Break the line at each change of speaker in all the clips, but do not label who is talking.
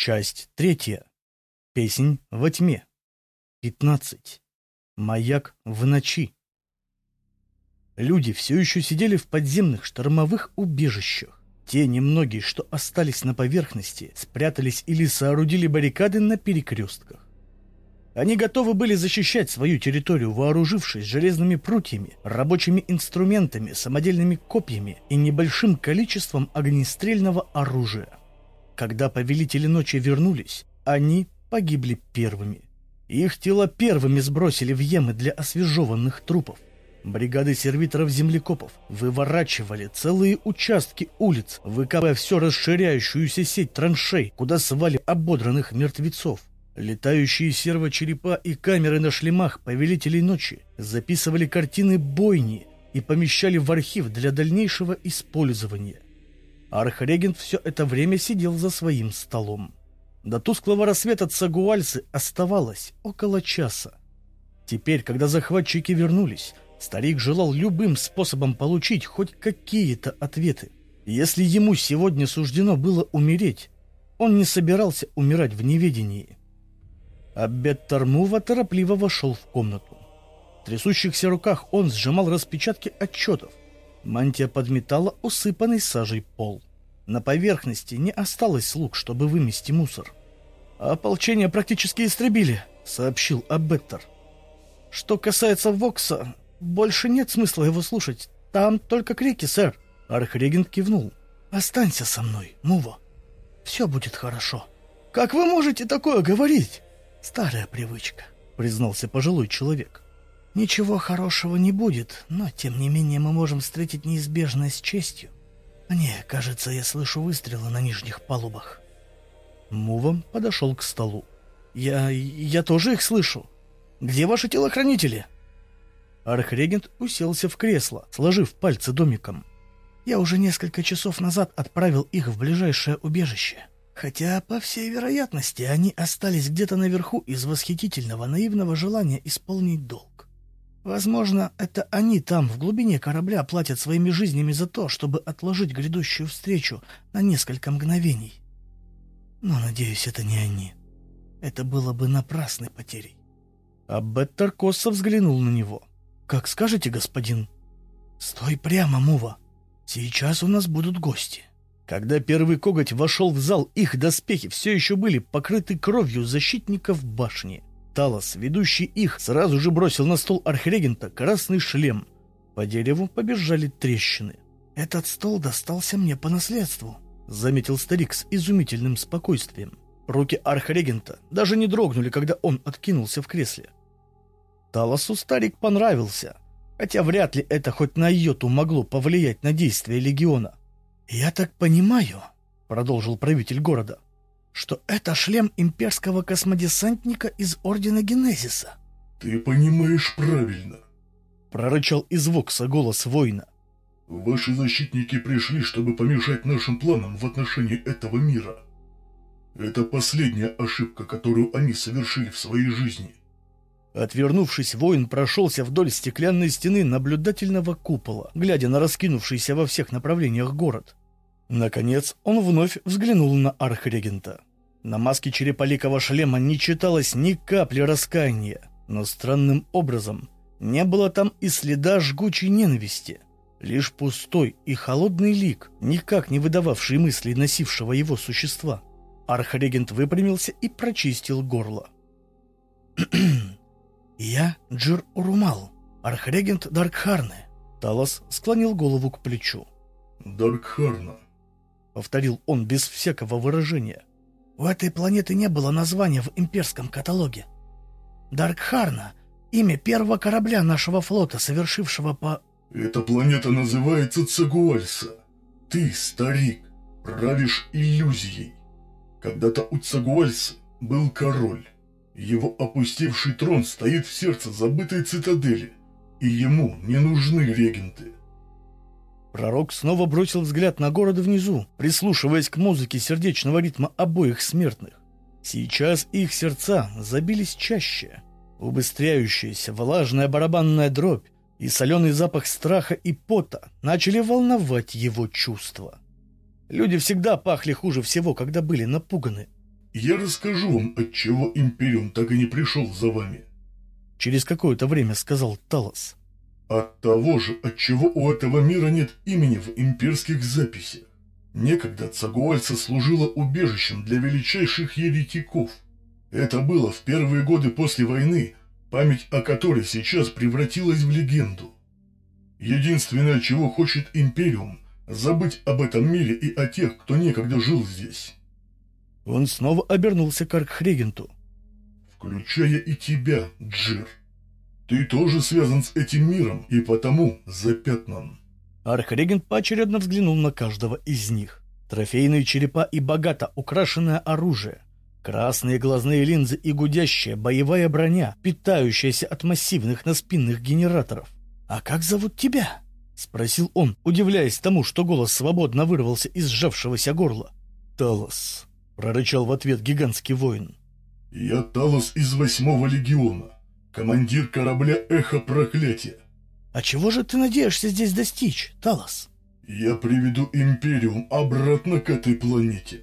Часть третья. Песнь во тьме. 15. Маяк в ночи. Люди все еще сидели в подземных штормовых убежищах. Те немногие, что остались на поверхности, спрятались или соорудили баррикады на перекрестках. Они готовы были защищать свою территорию, вооружившись железными прутьями, рабочими инструментами, самодельными копьями и небольшим количеством огнестрельного оружия. Когда повелители ночи вернулись, они погибли первыми. Их тела первыми сбросили в ямы для освежеванных трупов. Бригады сервиторов-землекопов выворачивали целые участки улиц, выкапывая все расширяющуюся сеть траншей, куда свали ободранных мертвецов. Летающие сервочерепа и камеры на шлемах повелителей ночи записывали картины бойни и помещали в архив для дальнейшего использования. Архрегент все это время сидел за своим столом. До тусклого рассвета Цагуальсы оставалось около часа. Теперь, когда захватчики вернулись, старик желал любым способом получить хоть какие-то ответы. Если ему сегодня суждено было умереть, он не собирался умирать в неведении. Аббет Тармува торопливо вошел в комнату. В трясущихся руках он сжимал распечатки отчетов. Мантия подметала усыпанный сажей пол. На поверхности не осталось слуг, чтобы вымести мусор. «Ополчение практически истребили», — сообщил Аббеттер. «Что касается Вокса, больше нет смысла его слушать. Там только крики, сэр». Архрегент кивнул. «Останься со мной, Мува. Все будет хорошо». «Как вы можете такое говорить?» «Старая привычка», — признался пожилой человек. «Ничего хорошего не будет, но тем не менее мы можем встретить неизбежное с честью. Мне кажется, я слышу выстрелы на нижних палубах». Мувом подошел к столу. «Я... я тоже их слышу. Где ваши телохранители?» Архрегент уселся в кресло, сложив пальцы домиком. «Я уже несколько часов назад отправил их в ближайшее убежище. Хотя, по всей вероятности, они остались где-то наверху из восхитительного наивного желания исполнить долг. Возможно, это они там, в глубине корабля, платят своими жизнями за то, чтобы отложить грядущую встречу на несколько мгновений. Но, надеюсь, это не они. Это было бы напрасной потерей. А Беттер косо взглянул на него. «Как скажете, господин?» «Стой прямо, Мува. Сейчас у нас будут гости». Когда первый коготь вошел в зал, их доспехи все еще были покрыты кровью защитников башни. Талос, ведущий их, сразу же бросил на стол архрегента красный шлем. По дереву побежали трещины. «Этот стол достался мне по наследству», — заметил старик с изумительным спокойствием. Руки архрегента даже не дрогнули, когда он откинулся в кресле. Талосу старик понравился, хотя вряд ли это хоть на йоту могло повлиять на действия легиона. «Я так понимаю», — продолжил правитель города, «что это шлем имперского космодесантника из Ордена Генезиса».
«Ты понимаешь правильно», —
прорычал из Вокса голос воина.
Ваши защитники пришли, чтобы помешать нашим планам в отношении этого мира. Это последняя ошибка, которую они совершили в своей жизни.
Отвернувшись, воин прошелся вдоль стеклянной стены наблюдательного купола, глядя на раскинувшийся во всех направлениях город. Наконец, он вновь взглянул на архрегента. На маске череполикого шлема не читалось ни капли раскаяния, но странным образом не было там и следа жгучей ненависти – Лишь пустой и холодный лик, никак не выдававший мыслей носившего его существа. Архрегент выпрямился и прочистил горло. «Я Джир Урумал, архрегент Даркхарны». Талос склонил голову к плечу.
«Даркхарна», —
повторил он без всякого выражения. «У этой планеты не было названия в имперском каталоге. Даркхарна — имя первого корабля нашего флота, совершившего по
эта планета называется Цагуальса. Ты, старик, правишь иллюзией. Когда-то у Цагуальса был король. Его опустевший трон стоит в сердце забытой цитадели, и ему не нужны регенты.
Пророк снова бросил взгляд на город внизу, прислушиваясь к музыке сердечного ритма обоих смертных. Сейчас их сердца забились чаще. Убыстряющаяся влажная барабанная дробь и соленый запах страха и пота начали волновать его чувства. Люди всегда пахли хуже всего, когда были напуганы.
я расскажу вам, отчего Империум так и не пришел за вами.
Через какое-то время сказал Талос.
От того же, отчего у этого мира нет имени в имперских записях. Некогда Цагуальца служила убежищем для величайших еретиков. Это было в первые годы после войны, память о которой сейчас превратилась в легенду. Единственное, чего хочет Империум, забыть об этом мире и о тех, кто некогда жил здесь.
Он снова обернулся к Аркхрегенту.
Включая и тебя, Джир. Ты тоже связан с этим миром и потому запятнан.
Архрегент поочередно взглянул на каждого из них. Трофейные черепа и богато украшенное оружие. Красные глазные линзы и гудящая боевая броня, питающаяся от массивных наспинных генераторов. «А как зовут тебя?» — спросил он, удивляясь тому, что голос свободно вырвался из сжавшегося горла. «Талос», — прорычал в ответ гигантский воин.
«Я Талос из восьмого легиона, командир корабля «Эхо Проклятия».
«А чего же ты надеешься здесь достичь, Талос?»
«Я приведу Империум обратно к этой планете.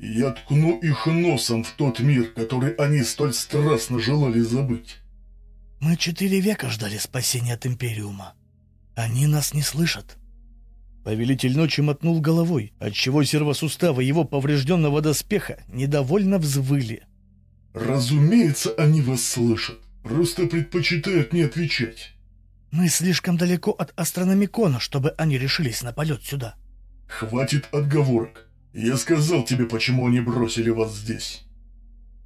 Я ткну их носом в тот мир, который они столь страстно желали забыть».
«Мы четыре века ждали спасения от Империума. Они нас не слышат». Повелитель ночи мотнул головой, отчего сервосуставы его поврежденного доспеха недовольно взвыли.
«Разумеется, они вас слышат. Просто предпочитают не отвечать».
«Мы слишком далеко от астрономикона, чтобы они решились на полет сюда».
«Хватит отговорок. Я сказал тебе, почему они бросили вас здесь».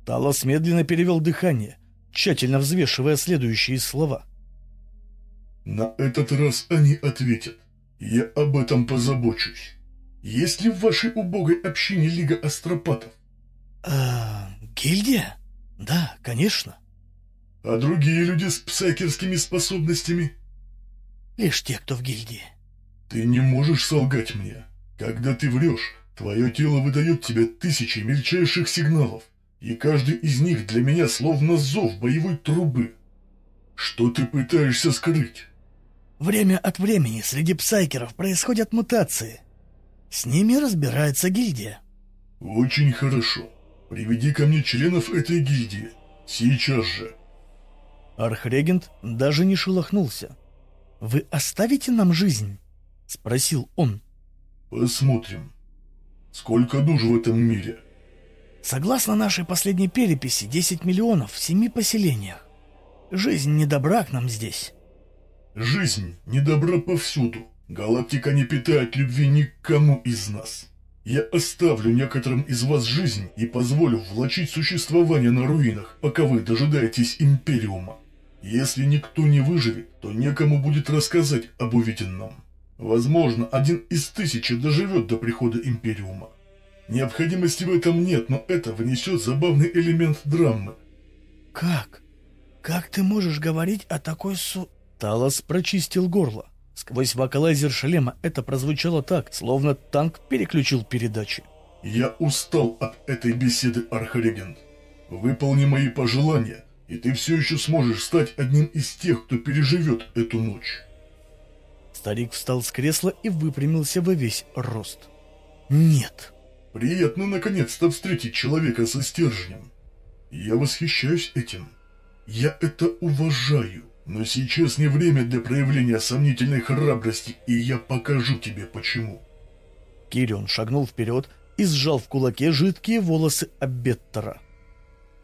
Талос медленно перевел дыхание, тщательно взвешивая следующие слова.
«На этот раз они ответят. Я об этом позабочусь. Есть ли в вашей убогой общине Лига Астропатов?»
«А, гильдия? Да, конечно».
А другие люди с псайкерскими способностями?
Лишь те, кто в гильдии.
Ты не можешь солгать мне. Когда ты врешь, твое тело выдает тебе тысячи мельчайших сигналов, и каждый из них для меня словно зов боевой трубы. Что ты пытаешься скрыть?
Время от времени среди псайкеров происходят мутации. С ними разбирается гильдия.
Очень хорошо. Приведи ко мне членов этой гильдии. Сейчас же.
Архрегент даже не шелохнулся. «Вы оставите нам жизнь?» — спросил он.
«Посмотрим. Сколько душ в этом мире?»
«Согласно нашей последней переписи, 10 миллионов в семи поселениях. Жизнь не добра к нам здесь».
«Жизнь не добра повсюду. Галактика не питает любви никому из нас. Я оставлю некоторым из вас жизнь и позволю влачить существование на руинах, пока вы дожидаетесь Империума. Если никто не выживет, то некому будет рассказать об увиденном. Возможно, один из тысячи доживет до прихода Империума. Необходимости в этом нет, но это внесет забавный элемент драмы.
«Как? Как ты можешь говорить о такой су...» Талос прочистил горло. Сквозь вокалайзер шлема это прозвучало так, словно танк переключил передачи.
«Я устал от этой беседы, Архрегент. Выполни мои пожелания, и ты все еще сможешь стать одним из тех, кто переживет эту ночь.
Старик встал с кресла и выпрямился во весь рост. Нет.
Приятно наконец-то встретить человека со стержнем. Я восхищаюсь этим. Я это уважаю. Но сейчас не время для проявления сомнительной храбрости, и я покажу тебе почему.
Кирион шагнул вперед и сжал в кулаке жидкие волосы Абеттера.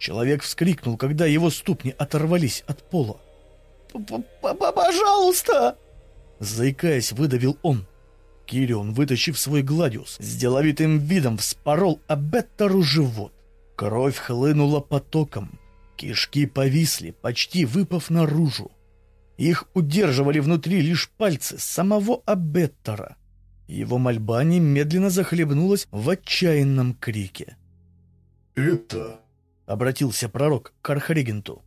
Человек вскрикнул, когда его ступни оторвались от пола.
«Пожалуйста!»
Заикаясь, выдавил он. Кирион, вытащив свой гладиус, с деловитым видом вспорол Абеттору живот. Кровь хлынула потоком. Кишки повисли, почти выпав наружу. Их удерживали внутри лишь пальцы самого Абеттора. Его мольба немедленно захлебнулась в отчаянном крике.
«Это —
обратился пророк к Архрегенту.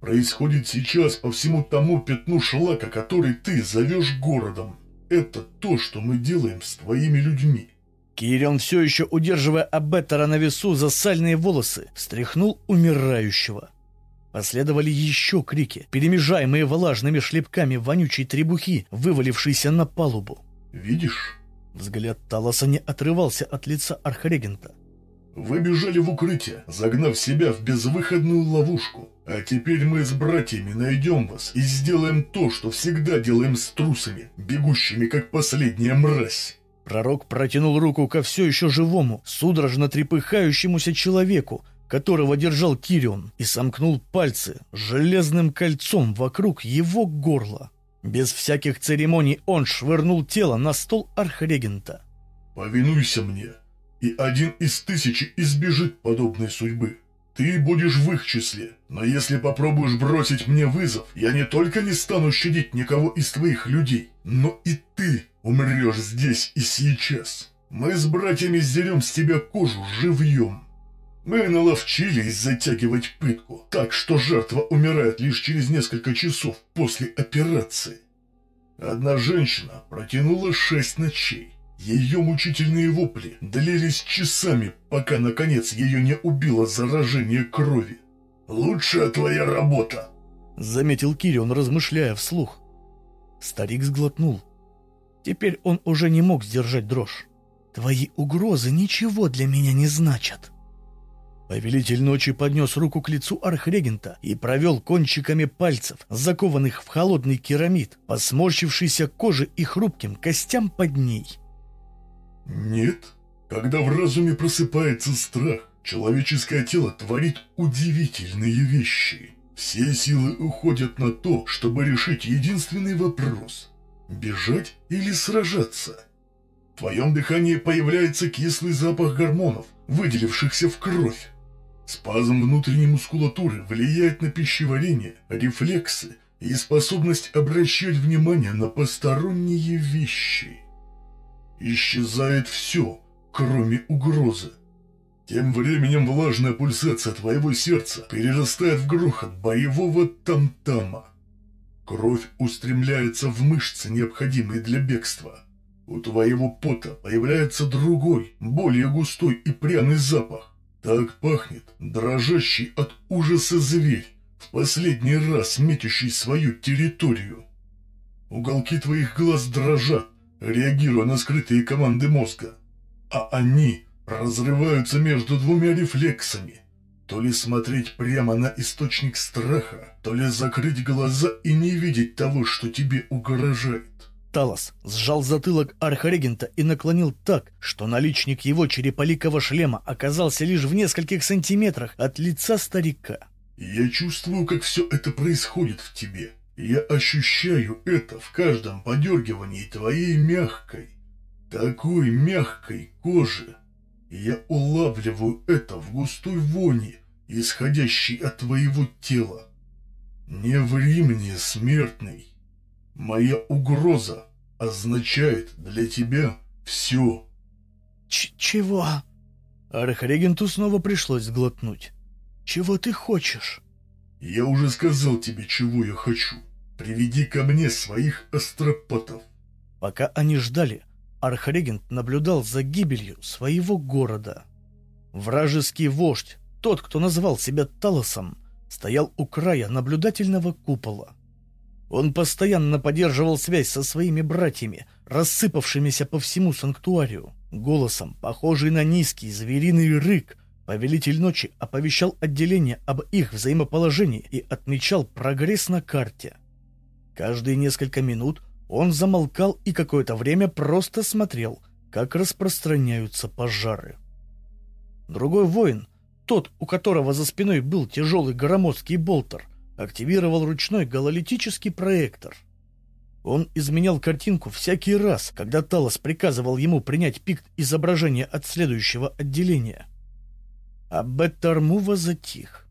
«Происходит сейчас по всему тому пятну шлака, который ты зовешь городом. Это то, что мы делаем с твоими людьми».
Кирион, все еще удерживая Абеттера на весу за сальные волосы, встряхнул умирающего. Последовали еще крики, перемежаемые влажными шлепками вонючей требухи, вывалившейся на палубу.
«Видишь?»
Взгляд Талоса не отрывался от лица архрегента.
Вы бежали в укрытие, загнав себя в безвыходную ловушку. А теперь мы с братьями найдем вас и сделаем то, что всегда делаем с трусами, бегущими как последняя мразь.
Пророк протянул руку ко все еще живому, судорожно трепыхающемуся человеку, которого держал Кирион, и сомкнул пальцы железным кольцом вокруг его горла. Без всяких церемоний он швырнул тело на стол архрегента.
«Повинуйся мне, и один из тысячи избежит подобной судьбы. Ты будешь в их числе, но если попробуешь бросить мне вызов, я не только не стану щадить никого из твоих людей, но и ты умрешь здесь и сейчас. Мы с братьями сдерем с тебя кожу живьем». Мы наловчились затягивать пытку, так что жертва умирает лишь через несколько часов после операции. Одна женщина протянула шесть ночей. Ее мучительные вопли длились часами, пока, наконец, ее не убило заражение крови. «Лучшая твоя работа!»
— заметил Кирион, размышляя вслух. Старик сглотнул. Теперь он уже не мог сдержать дрожь. «Твои угрозы ничего для меня не значат», Повелитель ночи поднес руку к лицу архрегента и провел кончиками пальцев, закованных в холодный керамид, по сморщившейся коже и хрупким костям под ней.
«Нет. Когда в разуме просыпается страх, человеческое тело творит удивительные вещи. Все силы уходят на то, чтобы решить единственный вопрос – бежать или сражаться. В твоем дыхании появляется кислый запах гормонов, выделившихся в кровь. Спазм внутренней мускулатуры влияет на пищеварение, рефлексы и способность обращать внимание на посторонние вещи. Исчезает все, кроме угрозы. Тем временем влажная пульсация твоего сердца перерастает в грохот боевого там-тама. Кровь устремляется в мышцы, необходимые для бегства. У твоего пота появляется другой, более густой и пряный запах. Так пахнет дрожащий от ужаса зверь, в последний раз метящий свою территорию. Уголки твоих глаз дрожат, реагируя на скрытые команды мозга. А они разрываются между двумя рефлексами. То ли смотреть прямо на источник страха, то ли закрыть глаза и не видеть того, что тебе угрожает.
Талос сжал затылок архрегента и наклонил так, что наличник его череполикого шлема оказался лишь в нескольких сантиметрах от лица старика.
«Я чувствую, как все это происходит в тебе. Я ощущаю это в каждом подергивании твоей мягкой, такой мягкой кожи. Я улавливаю это в густой вони, исходящей от твоего тела. Не ври мне, смертный!» Моя угроза означает для тебя все.
Ч чего? Архрегенту снова пришлось глотнуть. Чего ты хочешь?
Я уже сказал тебе, чего я хочу. Приведи ко мне своих астропатов.
Пока они ждали, Архрегент наблюдал за гибелью своего города. Вражеский вождь, тот, кто назвал себя Талосом, стоял у края наблюдательного купола. Он постоянно поддерживал связь со своими братьями, рассыпавшимися по всему санктуарию. Голосом, похожий на низкий звериный рык, повелитель ночи оповещал отделение об их взаимоположении и отмечал прогресс на карте. Каждые несколько минут он замолкал и какое-то время просто смотрел, как распространяются пожары. Другой воин, тот, у которого за спиной был тяжелый громоздкий болтер, активировал ручной гололитический проектор. Он изменял картинку всякий раз, когда Талос приказывал ему принять пик изображения от следующего отделения. А Беттармува затих.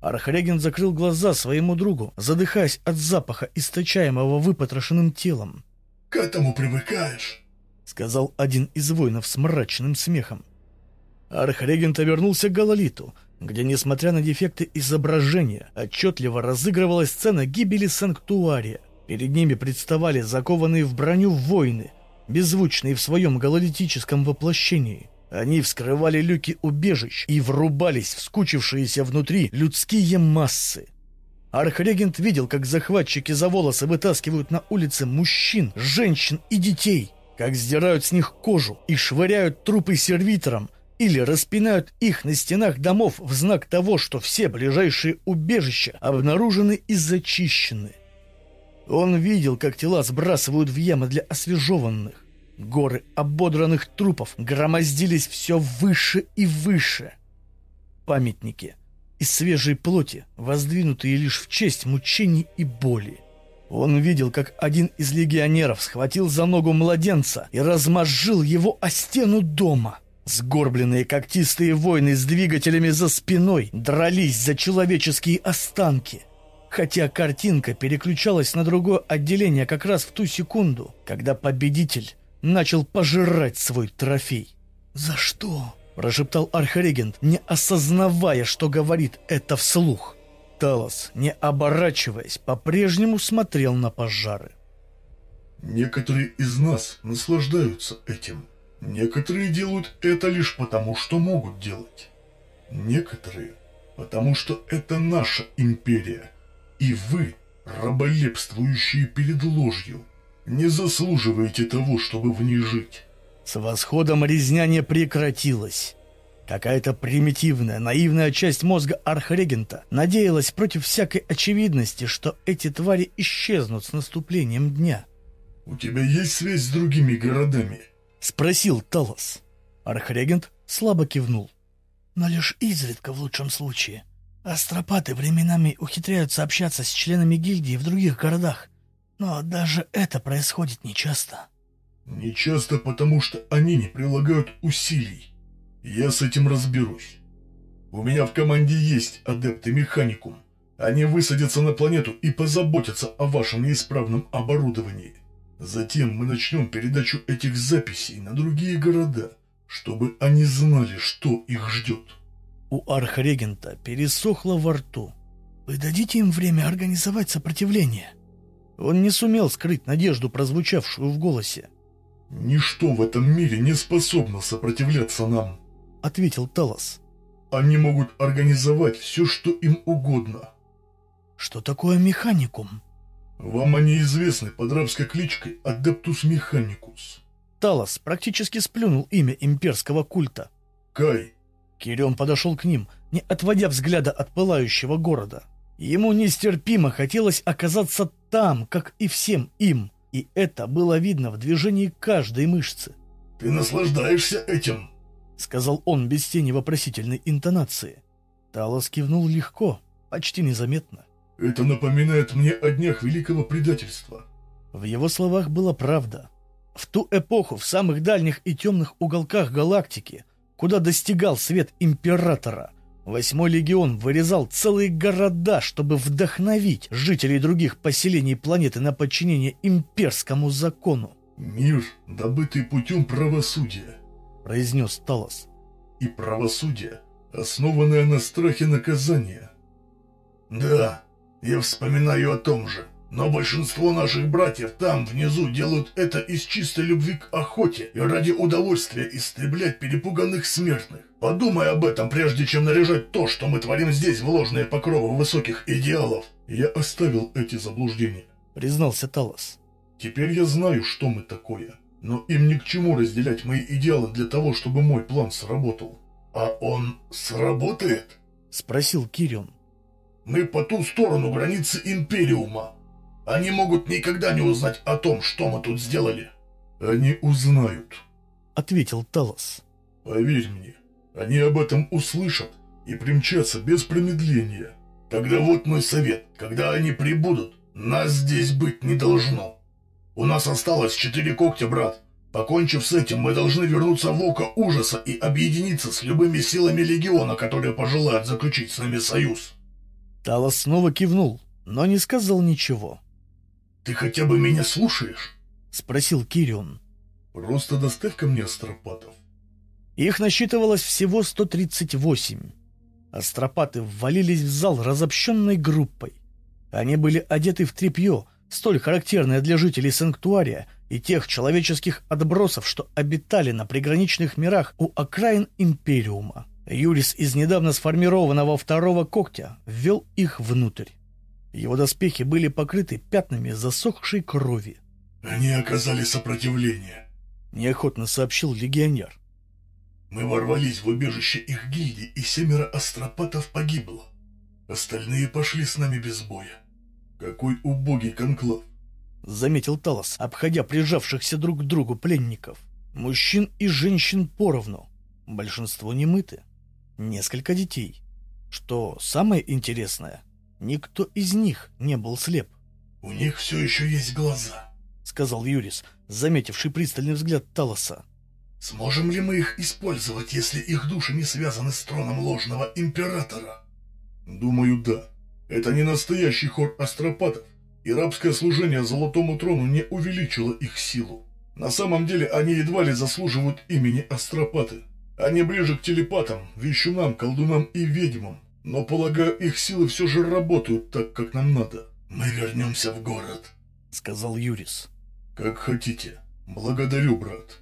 Архреген закрыл глаза своему другу, задыхаясь от запаха, источаемого выпотрошенным телом.
«К этому привыкаешь», —
сказал один из воинов с мрачным смехом. Архрегент обернулся к Галалиту, где, несмотря на дефекты изображения, отчетливо разыгрывалась сцена гибели санктуария. Перед ними представали закованные в броню воины, беззвучные в своем гололитическом воплощении. Они вскрывали люки убежищ и врубались в скучившиеся внутри людские массы. Архрегент видел, как захватчики за волосы вытаскивают на улице мужчин, женщин и детей, как сдирают с них кожу и швыряют трупы сервиторам, или распинают их на стенах домов в знак того, что все ближайшие убежища обнаружены и зачищены. Он видел, как тела сбрасывают в ямы для освежеванных. Горы ободранных трупов громоздились все выше и выше. Памятники из свежей плоти, воздвинутые лишь в честь мучений и боли. Он видел, как один из легионеров схватил за ногу младенца и размозжил его о стену дома. Сгорбленные когтистые воины с двигателями за спиной дрались за человеческие останки. Хотя картинка переключалась на другое отделение как раз в ту секунду, когда победитель начал пожирать свой трофей. «За что?» – прошептал архрегент, не осознавая, что говорит это вслух. Талос, не оборачиваясь, по-прежнему смотрел на пожары.
Некоторые из нас наслаждаются этим. Некоторые делают это лишь потому, что могут делать. Некоторые, потому что это наша империя. И вы, раболепствующие перед ложью, не заслуживаете того, чтобы в ней жить.
С восходом резня не прекратилась. Какая-то примитивная, наивная часть мозга архрегента надеялась против всякой очевидности, что эти твари исчезнут с наступлением дня.
«У тебя есть связь с другими городами?»
— спросил Талос. Архрегент слабо кивнул. «Но лишь изредка в лучшем случае. Астропаты временами ухитряются общаться с членами гильдии в других городах. Но даже это происходит нечасто».
«Нечасто, потому что они не прилагают усилий», я с этим разберусь. У меня в команде есть адепты механикум. Они высадятся на планету и позаботятся о вашем неисправном оборудовании. Затем мы начнем передачу этих записей на другие города, чтобы они знали, что их ждет.
У архрегента пересохло во рту. Вы дадите им время организовать сопротивление? Он не сумел скрыть надежду, прозвучавшую в голосе.
Ничто в этом мире не способно сопротивляться нам
ответил Талос.
Они могут организовать все, что им угодно.
Что такое механикум?
Вам они известны под рабской кличкой Адептус Механикус.
Талос практически сплюнул имя имперского культа.
Кай.
Кирион подошел к ним, не отводя взгляда от пылающего города. Ему нестерпимо хотелось оказаться там, как и всем им, и это было видно в движении каждой мышцы.
«Ты наслаждаешься этим?»
— сказал он без тени вопросительной интонации. Талос кивнул легко, почти незаметно.
«Это напоминает мне о днях великого предательства».
В его словах была правда. В ту эпоху в самых дальних и темных уголках галактики, куда достигал свет Императора, Восьмой легион вырезал целые города, чтобы вдохновить жителей других поселений планеты на подчинение имперскому закону.
«Мир, добытый путем правосудия»,
произнес Талос.
«И правосудие, основанное на страхе наказания». «Да, я вспоминаю о том же. Но большинство наших братьев там, внизу, делают это из чистой любви к охоте и ради удовольствия истреблять перепуганных смертных. Подумай об этом, прежде чем наряжать то, что мы творим здесь в ложные покровы высоких идеалов. Я оставил эти заблуждения», —
признался Талос.
«Теперь я знаю, что мы такое». Но им ни к чему разделять мои идеалы для того, чтобы мой план сработал. А он сработает?
Спросил Кирион.
Мы по ту сторону границы Империума. Они могут никогда не узнать о том, что мы тут сделали. Они узнают. Ответил Талос. Поверь мне, они об этом услышат и примчатся без промедления. Тогда вот мой совет. Когда они прибудут, нас здесь быть не должно. У нас осталось четыре когтя, брат. Покончив с этим, мы должны вернуться в Око Ужаса и объединиться с любыми силами Легиона, которые пожелают заключить с нами союз.
Талос снова кивнул, но не сказал ничего.
«Ты хотя бы меня слушаешь?»
— спросил Кирион.
«Просто доставь ко мне астропатов».
Их насчитывалось всего 138. Астропаты ввалились в зал разобщенной группой. Они были одеты в тряпье, столь характерное для жителей Санктуария и тех человеческих отбросов, что обитали на приграничных мирах у окраин Империума. Юрис из недавно сформированного второго когтя ввел их внутрь. Его доспехи были покрыты пятнами засохшей крови.
«Они оказали сопротивление», —
неохотно сообщил легионер.
Мы ворвались в убежище их гильдии, и семеро астропатов погибло. Остальные пошли с нами без боя. Какой убогий конклав.
Заметил Талос, обходя прижавшихся друг к другу пленников. Мужчин и женщин поровну. Большинство не мыты. Несколько детей. Что самое интересное, никто из них не был слеп.
«У них все еще есть глаза», —
сказал Юрис, заметивший пристальный взгляд Талоса.
«Сможем ли мы их использовать, если их души не связаны с троном ложного императора?» «Думаю, да. Это не настоящий хор астропатов, и рабское служение Золотому Трону не увеличило их силу. На самом деле они едва ли заслуживают имени астропаты. Они ближе к телепатам, вещунам, колдунам и ведьмам. Но, полагаю, их силы все же работают так, как нам надо. Мы вернемся в город, — сказал Юрис. Как хотите. Благодарю, брат.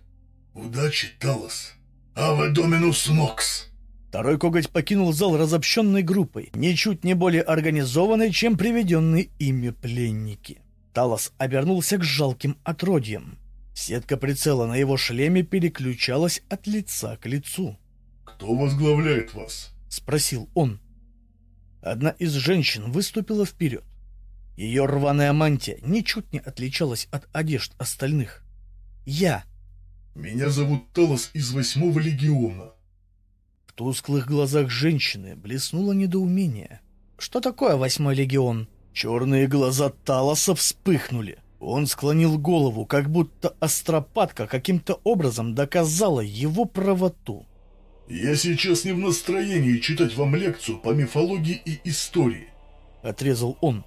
Удачи, Талос. Ава Доминус Нокс.
Второй коготь покинул зал разобщенной группой, ничуть не более организованной, чем приведенные ими пленники. Талос обернулся к жалким отродьям. Сетка прицела на его шлеме переключалась от лица к лицу.
«Кто возглавляет вас?»
— спросил он. Одна из женщин выступила вперед. Ее рваная мантия ничуть не отличалась от одежд остальных. «Я».
«Меня зовут Талос из восьмого легиона».
В тусклых глазах женщины блеснуло недоумение. «Что такое восьмой легион?» Черные глаза Талоса вспыхнули. Он склонил голову, как будто астропатка каким-то образом доказала его правоту.
«Я сейчас не в настроении читать вам лекцию по мифологии и истории», — отрезал он.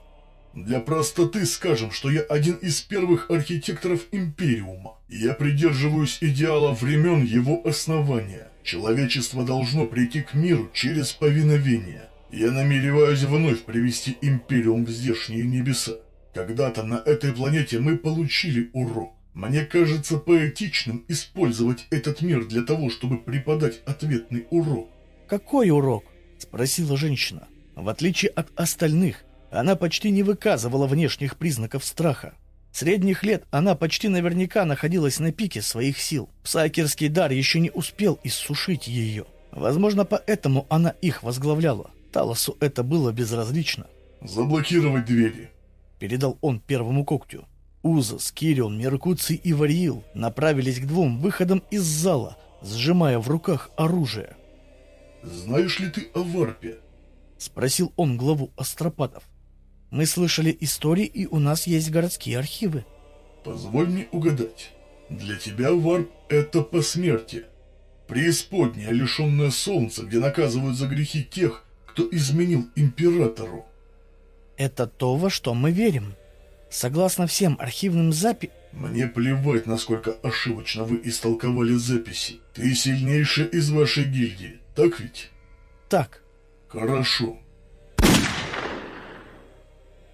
«Для простоты скажем, что я один из первых архитекторов Империума. Я придерживаюсь идеала времен его основания. Человечество должно прийти к миру через повиновение. Я намереваюсь вновь привести Империум в здешние небеса. Когда-то на этой планете мы получили урок. Мне кажется поэтичным использовать этот мир для того, чтобы преподать ответный урок.
«Какой урок?» – спросила женщина. В отличие от остальных, она почти не выказывала внешних признаков страха. Средних лет она почти наверняка находилась на пике своих сил. Псайкерский дар еще не успел иссушить ее. Возможно, поэтому она их возглавляла. Талосу это было безразлично.
«Заблокировать двери», —
передал он первому когтю. Узас, Кирион, Меркуций и Вариил направились к двум выходам из зала, сжимая в руках оружие.
«Знаешь ли ты о Варпе?»
— спросил он главу Астропатов. «Мы слышали истории, и у нас есть городские архивы».
«Позволь мне угадать. Для тебя Варп — это посмертие. Преисподняя, лишенная солнца, где наказывают за грехи тех, кто изменил императору».
«Это то, во что мы верим», Согласно всем архивным записям...
Мне плевать, насколько ошибочно вы истолковали записи. Ты сильнейший из вашей гильдии, так ведь?
Так.
Хорошо.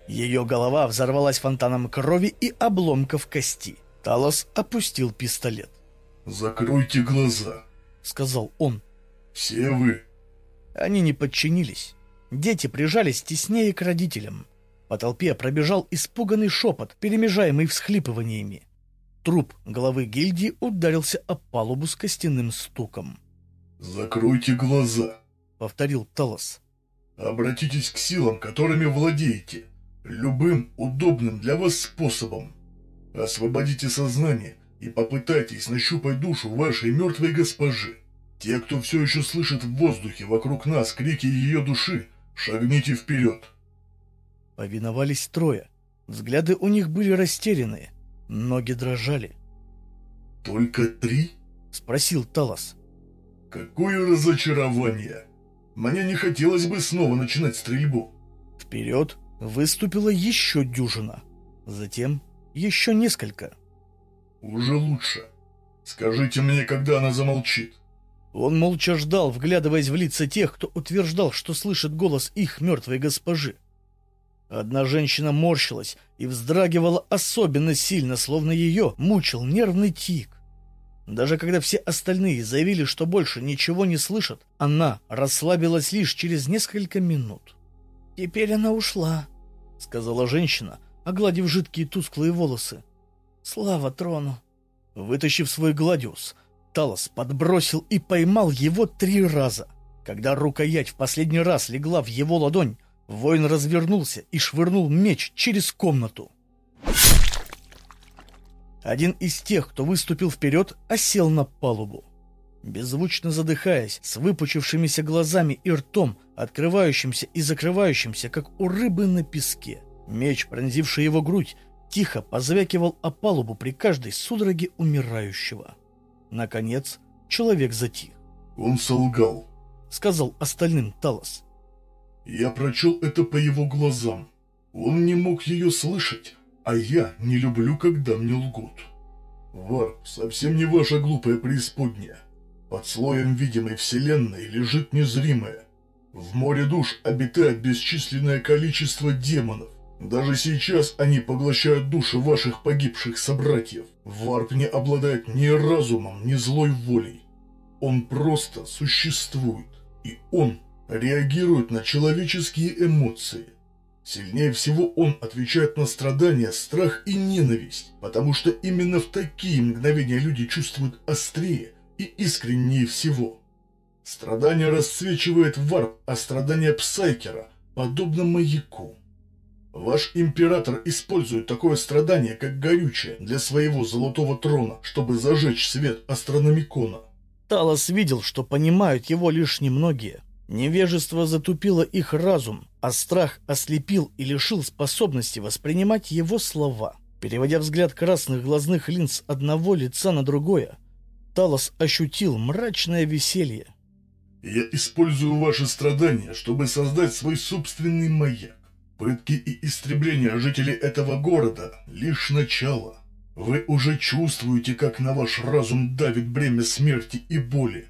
Ее голова взорвалась фонтаном крови и обломков кости. Талос опустил пистолет.
«Закройте глаза», —
сказал он.
«Все вы».
Они не подчинились. Дети прижались теснее к родителям. По толпе пробежал испуганный шепот, перемежаемый всхлипываниями. Труп главы гильдии ударился о палубу с костяным стуком.
«Закройте глаза», —
повторил Талос.
«Обратитесь к силам, которыми владеете, любым удобным для вас способом. Освободите сознание и попытайтесь нащупать душу вашей мертвой госпожи. Те, кто все еще слышит в воздухе вокруг нас крики ее души, шагните вперед.
Повиновались трое. Взгляды у них были растерянные, ноги дрожали.
«Только три?»
— спросил Талос.
«Какое разочарование! Мне не хотелось бы снова начинать стрельбу!»
Вперед выступила еще дюжина, затем еще несколько.
«Уже лучше. Скажите мне, когда она замолчит».
Он молча ждал, вглядываясь в лица тех, кто утверждал, что слышит голос их мертвой госпожи. Одна женщина морщилась и вздрагивала особенно сильно, словно ее мучил нервный тик. Даже когда все остальные заявили, что больше ничего не слышат, она расслабилась лишь через несколько минут. «Теперь она ушла», — сказала женщина, огладив жидкие тусклые волосы. «Слава трону!» Вытащив свой гладиус, Талос подбросил и поймал его три раза. Когда рукоять в последний раз легла в его ладонь, воин развернулся и швырнул меч через комнату. Один из тех, кто выступил вперед, осел на палубу. Беззвучно задыхаясь, с выпучившимися глазами и ртом, открывающимся и закрывающимся, как у рыбы на песке. Меч, пронзивший его грудь, тихо позвякивал о палубу при каждой судороге умирающего. Наконец, человек затих.
«Он солгал», —
сказал остальным Талос.
«Я прочел это по его глазам. Он не мог ее слышать, а я не люблю, когда мне лгут. Варп совсем не ваша глупая преисподняя. Под слоем видимой вселенной лежит незримое. В море душ обитает бесчисленное количество демонов. Даже сейчас они поглощают души ваших погибших собратьев. Варп не обладает ни разумом, ни злой волей. Он просто существует, и он реагирует на человеческие эмоции. Сильнее всего он отвечает на страдания, страх и ненависть, потому что именно в такие мгновения люди чувствуют острее и искреннее всего. Страдание расцвечивает варп, а страдание Псайкера подобно маяку. Ваш император использует такое страдание, как горючее, для своего золотого трона, чтобы зажечь свет астрономикона.
Талос видел, что понимают его лишь немногие. Невежество затупило их разум, а страх ослепил и лишил способности воспринимать его слова. Переводя взгляд красных глазных линз одного лица на другое, Талос ощутил мрачное веселье.
«Я использую ваши страдания, чтобы создать свой собственный маяк. Пытки и истребления жителей этого города – лишь начало. Вы уже чувствуете, как на ваш разум давит бремя смерти и боли.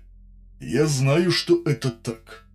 Я знаю, что это так.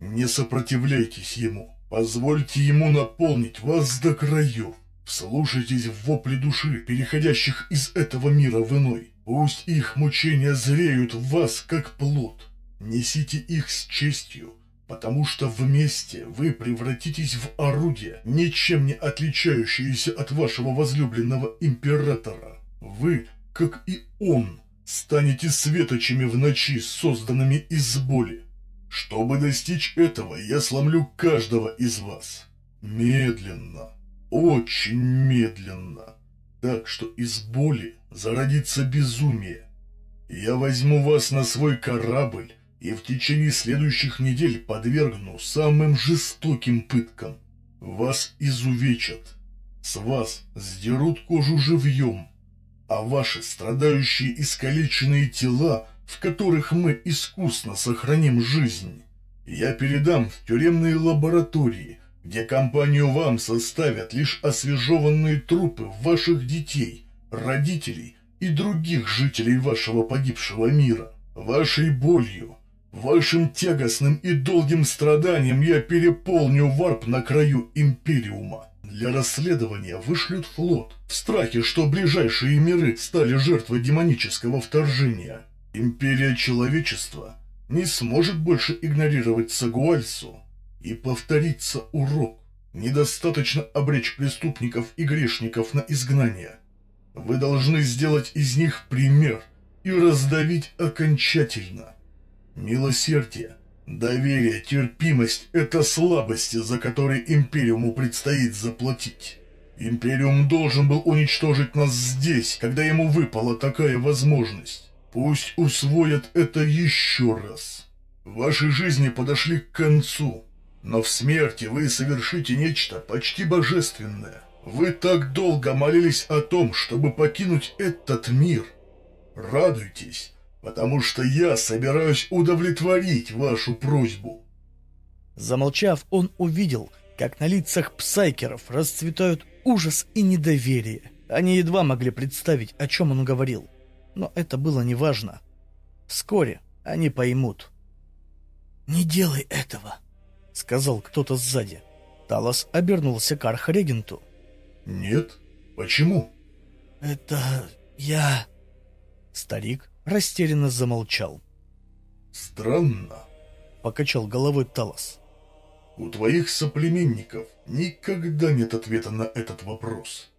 Не сопротивляйтесь ему. Позвольте ему наполнить вас до краев. Вслушайтесь в вопли души, переходящих из этого мира в иной. Пусть их мучения зреют в вас, как плод. Несите их с честью, потому что вместе вы превратитесь в орудие, ничем не отличающееся от вашего возлюбленного императора. Вы, как и он, станете светочами в ночи, созданными из боли. Чтобы достичь этого, я сломлю каждого из вас. Медленно, очень медленно, так что из боли зародится безумие. Я возьму вас на свой корабль и в течение следующих недель подвергну самым жестоким пыткам. Вас изувечат, с вас сдерут кожу живьем, а ваши страдающие искалеченные тела, в которых мы искусно сохраним жизнь, я передам в тюремные лаборатории, где компанию вам составят лишь освежеванные трупы ваших детей, родителей и других жителей вашего погибшего мира. Вашей болью, Вашим тягостным и долгим страданием я переполню варп на краю Империума. Для расследования вышлют флот, в страхе, что ближайшие миры стали жертвой демонического вторжения. Империя человечества не сможет больше игнорировать Сагуальсу и повторится урок. Недостаточно обречь преступников и грешников на изгнание. Вы должны сделать из них пример и раздавить окончательно. Милосердие, доверие, терпимость – это слабости, за которые Империуму предстоит заплатить. Империум должен был уничтожить нас здесь, когда ему выпала такая возможность. Пусть усвоят это еще раз. Ваши жизни подошли к концу, но в смерти вы совершите нечто почти божественное. Вы так долго молились о том, чтобы покинуть этот мир. Радуйтесь, потому что я собираюсь удовлетворить вашу просьбу».
Замолчав, он увидел, как на лицах псайкеров расцветают ужас и недоверие. Они едва могли представить, о чем он говорил. Но это было неважно. Вскоре они поймут. «Не делай этого», — сказал кто-то сзади. Талос обернулся к архрегенту.
«Нет? Почему?»
«Это я...» Старик растерянно замолчал.
«Странно», —
покачал головой Талос.
«У твоих соплеменников никогда нет ответа на этот вопрос.